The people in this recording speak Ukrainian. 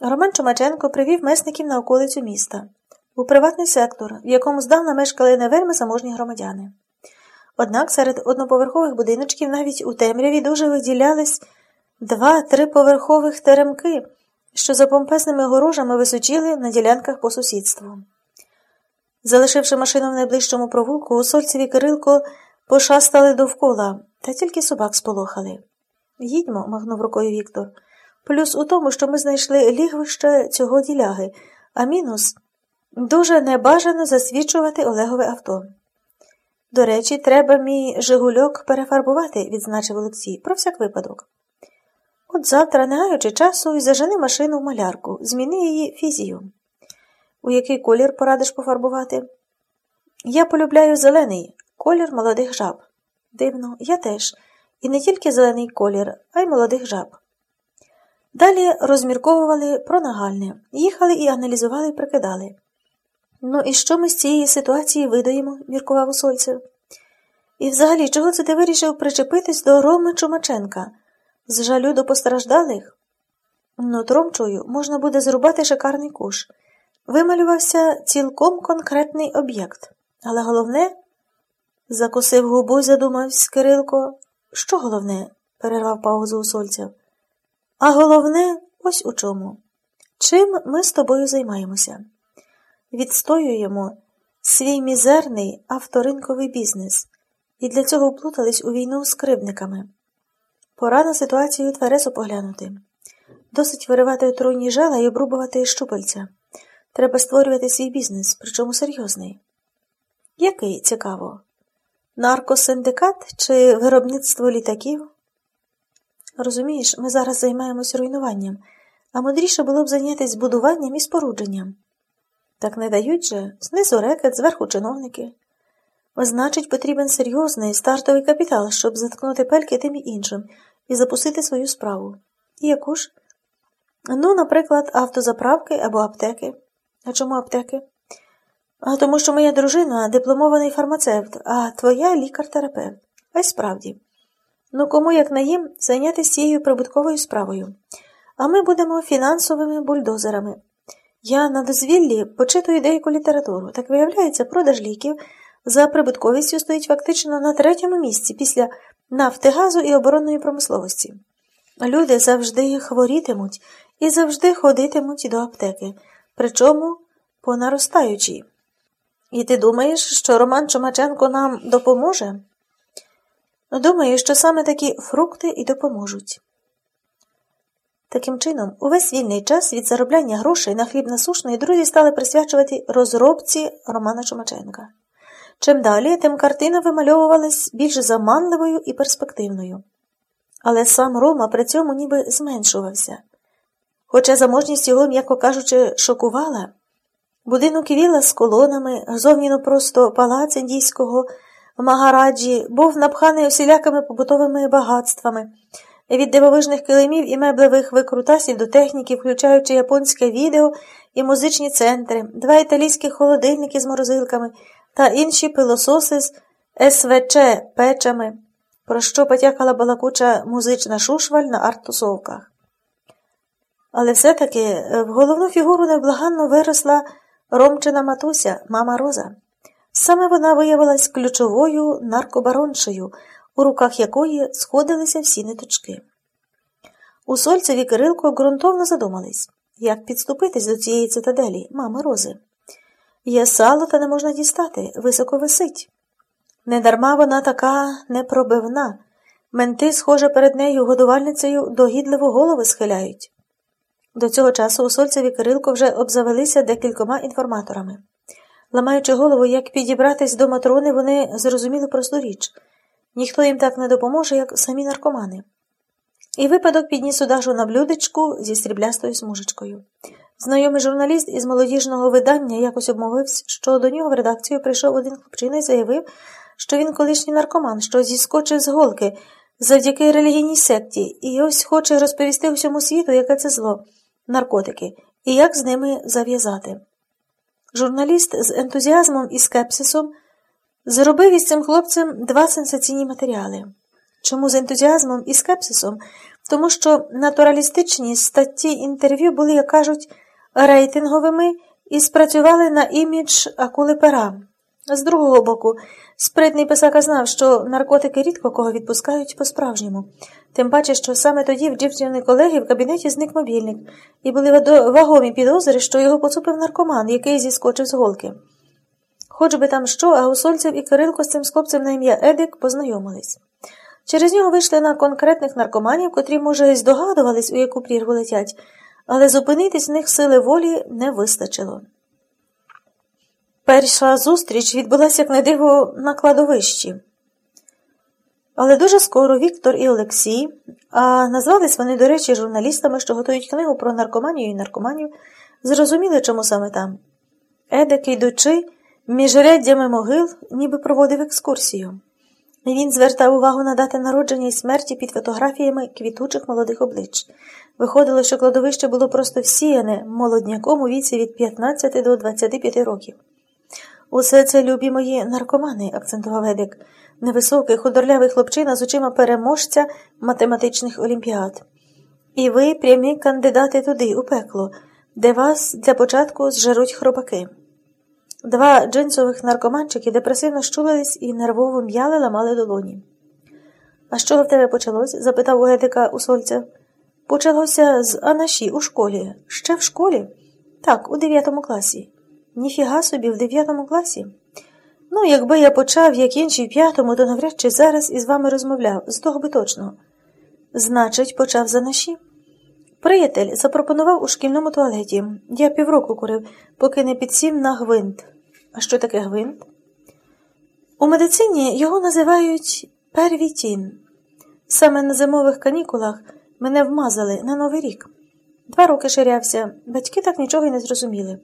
Роман Чумаченко привів месників на околицю міста, у приватний сектор, в якому здавна мешкали не вельми заможні громадяни. Однак серед одноповерхових будиночків навіть у темряві дуже виділялись два триповерхових теремки, що за помпесними горожами височили на ділянках по сусідству. Залишивши машину в найближчому провулку, усольцеві Кирилко пошастали довкола, та тільки собак сполохали. Їдьмо, махнув рукою Віктор. Плюс у тому, що ми знайшли лігвище цього діляги, а мінус дуже небажано засвідчувати Олегове авто. До речі, треба мій Жигульок перефарбувати, відзначив Олексій, про всяк випадок. От завтра, не гаючи часу, і зажени машину в малярку, зміни її фізію. У який колір порадиш пофарбувати? Я полюбляю зелений колір молодих жаб. Дивно, я теж. І не тільки зелений колір, а й молодих жаб. Далі розмірковували про нагальне, їхали і аналізували прикидали. Ну, і що ми з цієї ситуації видаємо, міркував Усольцев. І взагалі, чого це ти вирішив причепитись до Роми Чумаченка? З жалю до постраждалих? Ну, тромчою можна буде зрубати шикарний куш. Вималювався цілком конкретний об'єкт. Але головне, закусив губу задумався Кирилко. Що головне? перервав паузу Усольцев. А головне, ось у чому. Чим ми з тобою займаємося? Відстоюємо свій мізерний авторинковий бізнес і для цього вплутались у війну з кривдниками. Пора на ситуацію тверезо поглянути. Досить виривати отруйні жала і обрубувати щупальця. Треба створювати свій бізнес, причому серйозний. Який цікаво? Наркосиндикат чи виробництво літаків? Розумієш, ми зараз займаємось руйнуванням, а мудріше було б зайнятися будуванням і спорудженням. Так не дають же знизу рекет, зверху чиновники. Значить, потрібен серйозний стартовий капітал, щоб заткнути пельки тим і іншим і запустити свою справу. І яку ж? Ну, наприклад, автозаправки або аптеки. А чому аптеки? А тому що моя дружина дипломований фармацевт, а твоя лікар-терапевт. А й справді. Ну, кому, як не їм, зайнятися цією прибутковою справою. А ми будемо фінансовими бульдозерами. Я на дозвіллі почитую деяку літературу. Так виявляється, продаж ліків за прибутковістю стоїть фактично на третьому місці після нафти, газу і оборонної промисловості. Люди завжди хворітимуть і завжди ходитимуть до аптеки, причому по наростаючій. І ти думаєш, що Роман Чумаченко нам допоможе? Думаю, що саме такі фрукти і допоможуть. Таким чином, увесь вільний час від заробляння грошей на хліб насушний друзі стали присвячувати розробці Романа Чумаченка. Чим далі, тим картина вимальовувалась більш заманливою і перспективною. Але сам Рома при цьому ніби зменшувався. Хоча заможність його, м'яко кажучи, шокувала, будинок віла з колонами, зовніно просто палац індійського Магараджі був напханий усілякими побутовими багатствами, від дивовижних килимів і меблевих викрутасів до техніки, включаючи японське відео і музичні центри, два італійські холодильники з морозилками та інші пилососи з СВЧ печами, про що потякала балакуча музична шушваль на арт-тусовках. Але все-таки в головну фігуру невблаганно виросла Ромчина матуся, мама Роза. Саме вона виявилась ключовою наркобароншею, у руках якої сходилися всі ниточки. У Сольцеві Кирилко ґрунтовно задумались, як підступитись до цієї цитаделі, мами Рози. Є сало, та не можна дістати, високо висить. Недарма вона така непробивна. Менти, схоже, перед нею годувальницею догідливо голови схиляють. До цього часу у Сольцеві Кирилко вже обзавелися декількома інформаторами. Ламаючи голову, як підібратись до матрони, вони зрозуміли просту річ ніхто їм так не допоможе, як самі наркомани. І випадок підніс удажу на блюдечку зі стріблястою смужечкою. Знайомий журналіст із молодіжного видання якось обмовився, що до нього в редакцію прийшов один хлопчина і заявив, що він колишній наркоман, що зіскочив з голки завдяки релігійній секті, і ось хоче розповісти усьому світу, яке це зло, наркотики, і як з ними зав'язати. Журналіст з ентузіазмом і скепсисом зробив із цим хлопцем два сенсаційні матеріали. Чому з ентузіазмом і скепсисом? тому що натуралістичні статті інтерв'ю були, як кажуть, рейтинговими і спрацювали на імідж акули пера. З другого боку, спритний писака знав, що наркотики рідко кого відпускають по-справжньому, тим паче, що саме тоді в дівчини колеги в кабінеті зник мобільник, і були вагомі підозри, що його поцупив наркоман, який зіскочив з голки. Хоч би там що, а Гусольцев і Кирилко з цим хлопцем на ім'я Едик познайомились. Через нього вийшли на конкретних наркоманів, котрі, може, здогадувались, у яку прірву летять, але зупинитись в них сили волі не вистачило. Перша зустріч відбулася, як на диво, на кладовищі. Але дуже скоро Віктор і Олексій, а назвались вони, до речі, журналістами, що готують книгу про наркоманію і наркоманів, зрозуміли, чому саме там. Едик, йдучи, між ряддями могил, ніби проводив екскурсію. Він звертав увагу на дати народження і смерті під фотографіями квітучих молодих облич. Виходило, що кладовище було просто всіяне молодняком у віці від 15 до 25 років. Усе це любі мої наркомани, акцентував Едик, невисокий, худорлявий хлопчина з очима переможця математичних олімпіад. І ви прямі кандидати туди, у пекло, де вас для початку зжаруть хробаки. Два джинсових наркоманчики депресивно щулились і нервово м'яли ламали долоні. А що в тебе почалось? запитав у Едика Усольцев. Почалося з Анаші у школі. Ще в школі? Так, у дев'ятому класі. Ніфіга собі, в дев'ятому класі. Ну, якби я почав, як інші в п'ятому, то навряд чи зараз із вами розмовляв, з того би точно. Значить, почав за наші. Приятель запропонував у шкільному туалеті. Я півроку курив, поки не підсів на гвинт. А що таке гвинт? У медицині його називають первітін. Саме на зимових канікулах мене вмазали на Новий рік. Два роки ширявся, батьки так нічого й не зрозуміли.